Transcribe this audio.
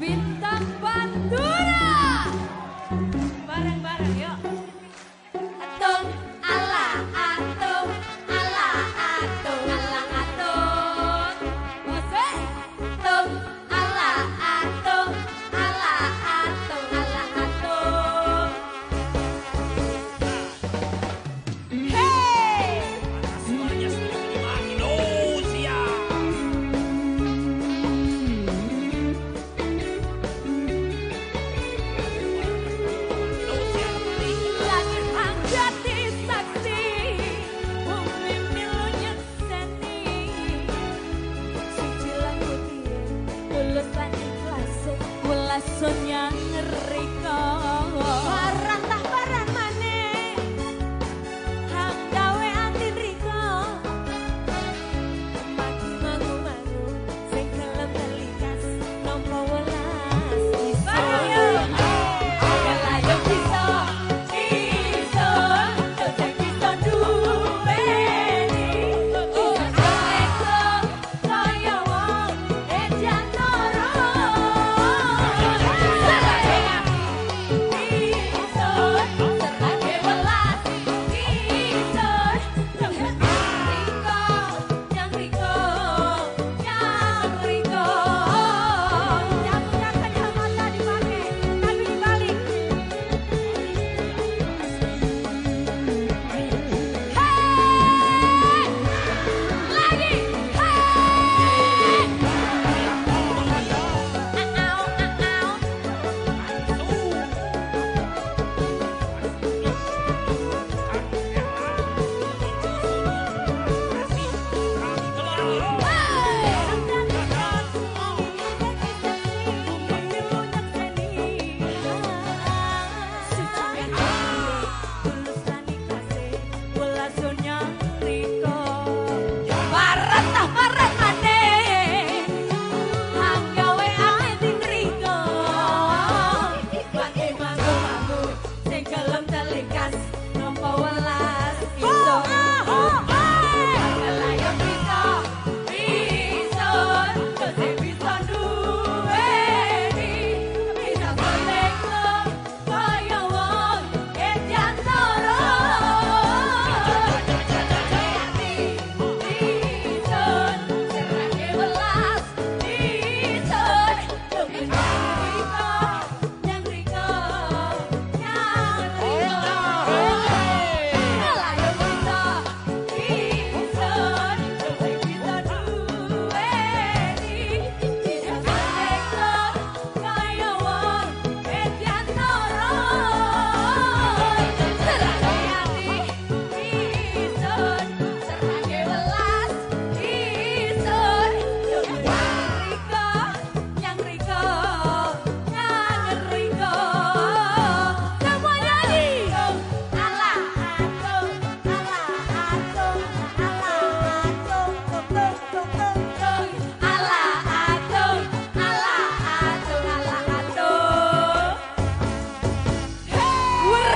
viết soñar rico.